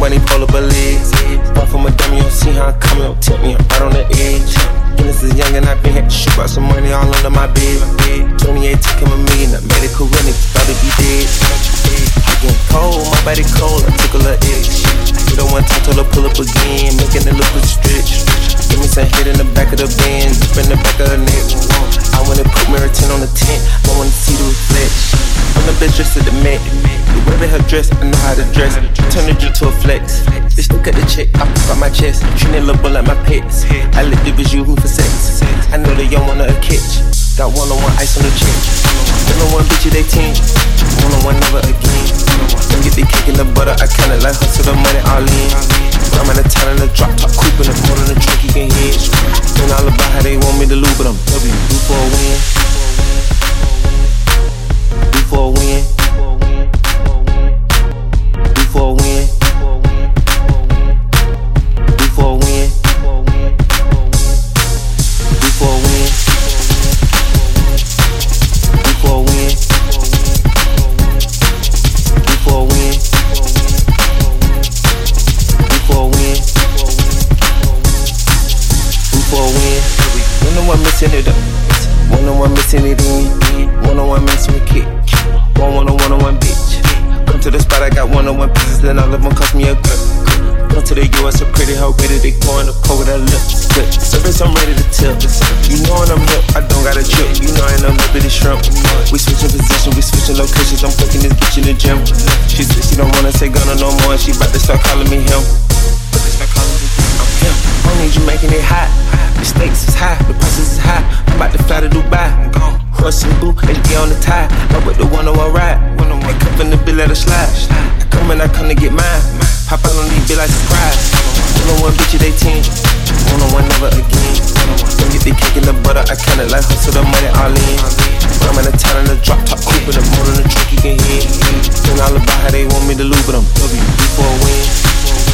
nobody pull up a leg. Far from a dummy, you see how they want me to lose, but I'm coming, don't tip me, I'm right on the edge. Guinness is young and I been had to shoot out some money all under my bed. 28 took him a million, I made it career, niggas thought it'd be dead. I get cold, my body cold, I took a little itch. You don't want to told her pull up again, making it look pretty stretch. Give me some hit in the back of the band, deep in the back of the neck. Uh, I wanna put Meriton on the tent, I wanna see the reflection. I'm the best dressed at the Met. The way that her dress, I know how to dress. Turn the drip to a flex. Bitch, look at the check, I pop out my chest. Treat it little like my pets. I let the use me for sex. I know they young wanna a catch. Got one on one ice on the chin. One on one bitch, they team. One on one never again. Don't get the cake in the butter, I count it like hustle the money all in. I'm in the for a win. One on one missing it up. One on one missing it in. One on one missing with kick. One one on one on one bitch. Come to the spot, I got one on one pieces, then all of them cost me a cut. Come to the US, a pretty hoe, ready to go in the cold with her lips. Good service, I'm ready to tip. You know when I'm hip, I don't got a trip. You know I ain't no lip bitty shrimp. We switching position, we switching locations. I'm fucking this bitch in the gym. She said she don't wanna say Gunna no more, she bout to start calling me him. I'm. I need you making it hot. The stakes is high, the prices is high. I'm about to fly to Dubai. Horse and boo, and get on the tie. Up with the one on one ride. They come from the bill, let her slide. I come and I come to get mine. Pop out on these bill like surprise. One on one bitch, they team. One on one never again. Don't get the cake in the butter, I count it like hustle the money all in. I'm in the town in the drop top coupe in the motor in the truck, you can hear. Been all about how they want me to lose, but I'm W, for a win.